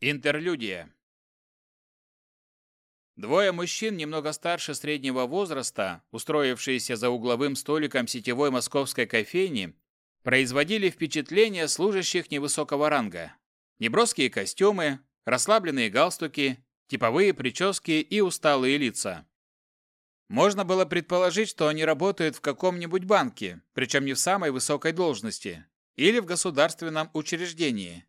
Интерлюдия. Двое мужчин немного старше среднего возраста, устроившиеся за угловым столиком сетевой московской кофейни, производили впечатление служащих невысокого ранга. Неброские костюмы, расслабленные галстуки, типовые прически и усталые лица. Можно было предположить, что они работают в каком-нибудь банке, причем не в самой высокой должности, или в государственном учреждении.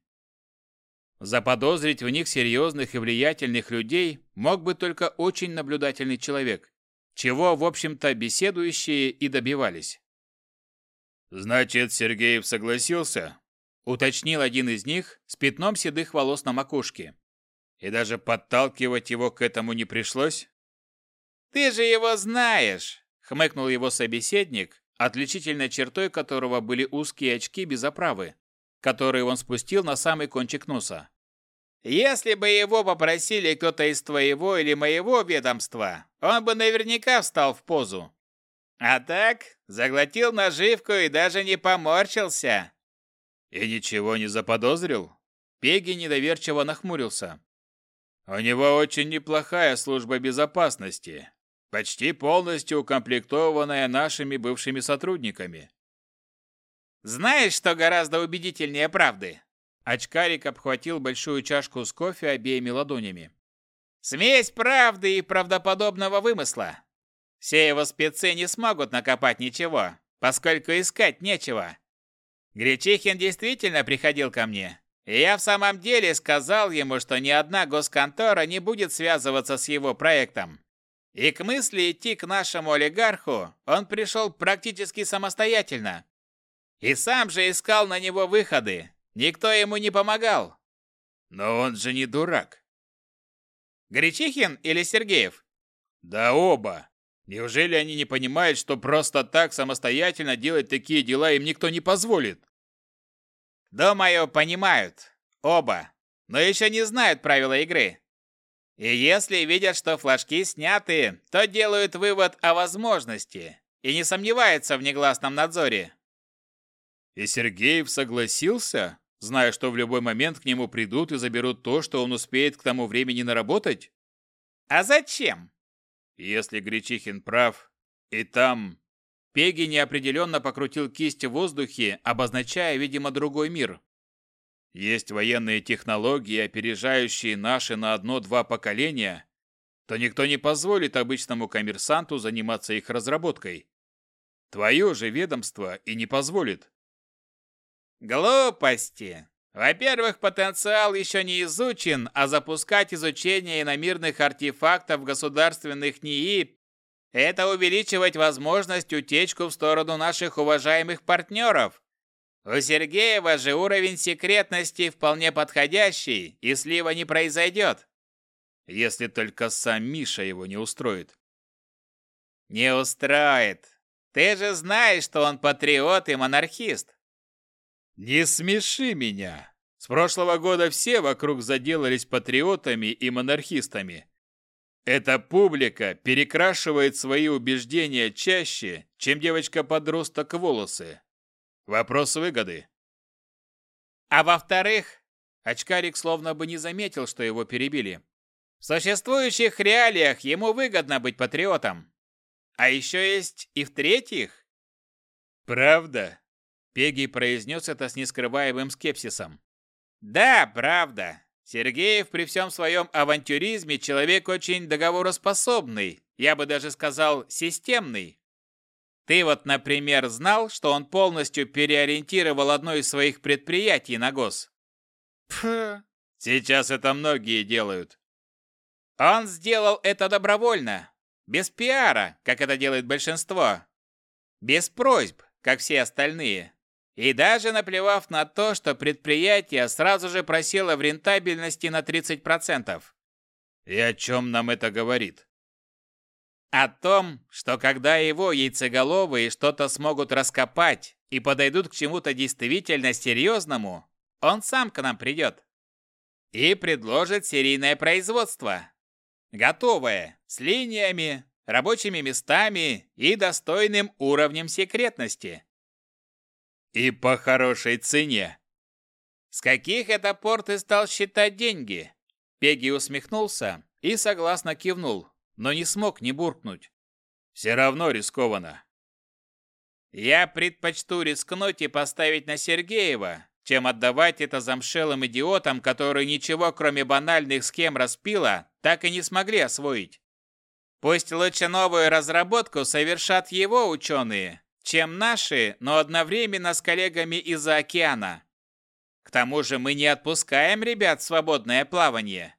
Заподозрить в них серьезных и влиятельных людей мог бы только очень наблюдательный человек, чего, в общем-то, беседующие и добивались. «Значит, Сергеев согласился?» – уточнил один из них с пятном седых волос на макушке. «И даже подталкивать его к этому не пришлось?» «Ты же его знаешь!» – хмыкнул его собеседник, отличительной чертой которого были узкие очки без оправы, который он спустил на самый кончик носа. «Если бы его попросили кто-то из твоего или моего ведомства, он бы наверняка встал в позу. А так, заглотил наживку и даже не поморщился». «И ничего не заподозрил?» Пеги недоверчиво нахмурился. «У него очень неплохая служба безопасности, почти полностью укомплектованная нашими бывшими сотрудниками. Знаешь, что гораздо убедительнее правды? Очкарик обхватил большую чашку с кофе обеими ладонями. Смесь правды и правдоподобного вымысла. Все его спецы не смогут накопать ничего, поскольку искать нечего. Гречихин действительно приходил ко мне, и я в самом деле сказал ему, что ни одна госконтора не будет связываться с его проектом. И к мысли идти к нашему олигарху он пришел практически самостоятельно, и сам же искал на него выходы. Никто ему не помогал. Но он же не дурак. Гречихин или Сергеев? Да оба. Неужели они не понимают, что просто так самостоятельно делать такие дела им никто не позволит? Думаю, понимают. Оба. Но еще не знают правила игры. И если видят, что флажки сняты, то делают вывод о возможности и не сомневаются в негласном надзоре. И Сергеев согласился, зная, что в любой момент к нему придут и заберут то, что он успеет к тому времени наработать? А зачем? Если Гречихин прав, и там... Пеги неопределенно покрутил кисть в воздухе, обозначая, видимо, другой мир. Есть военные технологии, опережающие наши на одно-два поколения, то никто не позволит обычному коммерсанту заниматься их разработкой. Твое же ведомство и не позволит. Глупости. Во-первых, потенциал еще не изучен, а запускать изучение иномирных артефактов государственных НИИ – это увеличивать возможность утечку в сторону наших уважаемых партнеров. У Сергеева же уровень секретности вполне подходящий, и слива не произойдет. Если только сам Миша его не устроит. Не устроит. Ты же знаешь, что он патриот и монархист. Не смеши меня. С прошлого года все вокруг заделались патриотами и монархистами. Эта публика перекрашивает свои убеждения чаще, чем девочка-подросток волосы. Вопрос выгоды. А во-вторых, очкарик словно бы не заметил, что его перебили. В существующих реалиях ему выгодно быть патриотом. А еще есть и в-третьих. Правда? Пегий произнес это с нескрываемым скепсисом. «Да, правда. Сергеев при всем своем авантюризме человек очень договороспособный, я бы даже сказал, системный. Ты вот, например, знал, что он полностью переориентировал одно из своих предприятий на ГОС? Пф, сейчас это многие делают. Он сделал это добровольно, без пиара, как это делает большинство. Без просьб, как все остальные. И даже наплевав на то, что предприятие сразу же просело в рентабельности на 30%. И о чем нам это говорит? О том, что когда его яйцеголовые что-то смогут раскопать и подойдут к чему-то действительно серьезному, он сам к нам придет. И предложит серийное производство. Готовое, с линиями, рабочими местами и достойным уровнем секретности. И по хорошей цене. С каких это пор ты стал считать деньги? Пеги усмехнулся и согласно кивнул, но не смог не буркнуть. Все равно рискованно. Я предпочту рискнуть и поставить на Сергеева, чем отдавать это замшелым идиотам, которые ничего, кроме банальных схем распила, так и не смогли освоить. Пусть лучше новую разработку совершат его ученые, чем наши, но одновременно с коллегами из-за океана. К тому же мы не отпускаем ребят в свободное плавание.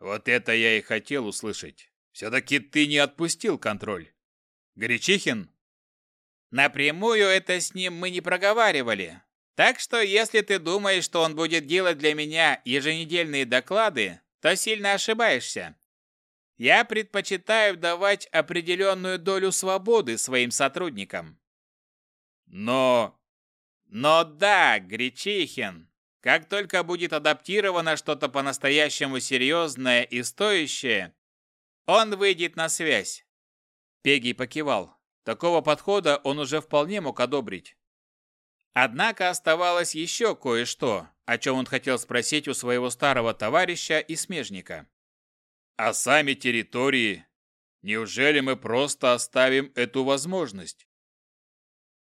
Вот это я и хотел услышать. Все-таки ты не отпустил контроль. Гречихин? Напрямую это с ним мы не проговаривали. Так что если ты думаешь, что он будет делать для меня еженедельные доклады, то сильно ошибаешься. Я предпочитаю давать определенную долю свободы своим сотрудникам. Но... Но да, Гречихин, как только будет адаптировано что-то по-настоящему серьезное и стоящее, он выйдет на связь. Пегий покивал. Такого подхода он уже вполне мог одобрить. Однако оставалось еще кое-что, о чем он хотел спросить у своего старого товарища и смежника. А сами территории? Неужели мы просто оставим эту возможность?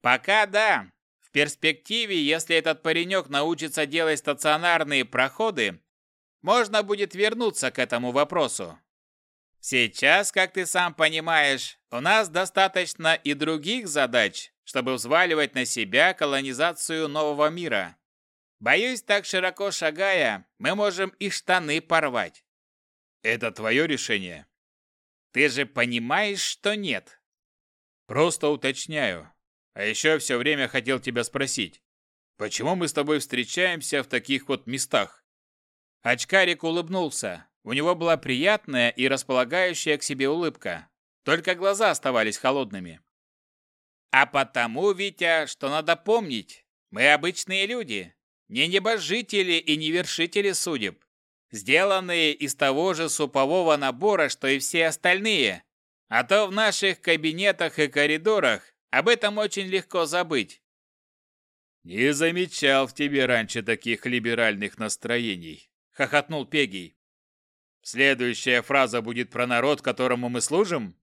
Пока да. В перспективе, если этот паренек научится делать стационарные проходы, можно будет вернуться к этому вопросу. Сейчас, как ты сам понимаешь, у нас достаточно и других задач, чтобы взваливать на себя колонизацию нового мира. Боюсь, так широко шагая, мы можем и штаны порвать. Это твое решение? Ты же понимаешь, что нет. Просто уточняю. А еще все время хотел тебя спросить. Почему мы с тобой встречаемся в таких вот местах? Очкарик улыбнулся. У него была приятная и располагающая к себе улыбка. Только глаза оставались холодными. А потому, Витя, что надо помнить, мы обычные люди, не небожители и не вершители судеб, сделанные из того же супового набора, что и все остальные. А то в наших кабинетах и коридорах об этом очень легко забыть. «Не замечал в тебе раньше таких либеральных настроений», — хохотнул Пегий. Следующая фраза будет про народ, которому мы служим?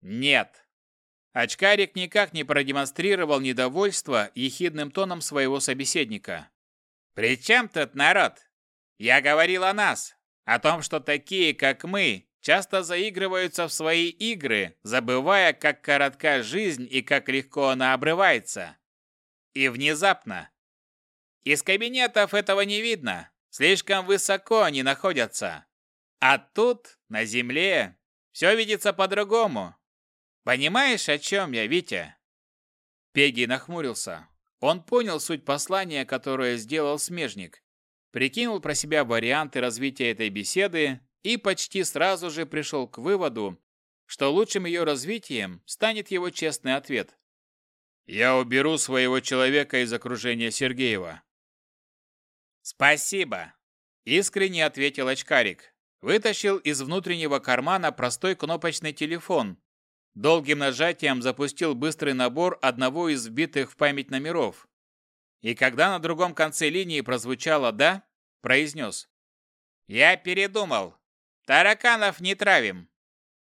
Нет. Очкарик никак не продемонстрировал недовольства ехидным тоном своего собеседника. «При чем тут народ? Я говорил о нас, о том, что такие, как мы, часто заигрываются в свои игры, забывая, как коротка жизнь и как легко она обрывается. И внезапно. Из кабинетов этого не видно, Слишком высоко они находятся. А тут, на земле, все видится по-другому. Понимаешь, о чем я, Витя?» Пеги нахмурился. Он понял суть послания, которое сделал смежник. Прикинул про себя варианты развития этой беседы и почти сразу же пришел к выводу, что лучшим ее развитием станет его честный ответ. «Я уберу своего человека из окружения Сергеева. «Спасибо!» – искренне ответил очкарик. Вытащил из внутреннего кармана простой кнопочный телефон. Долгим нажатием запустил быстрый набор одного из вбитых в память номеров. И когда на другом конце линии прозвучало «да», произнес. «Я передумал. Тараканов не травим.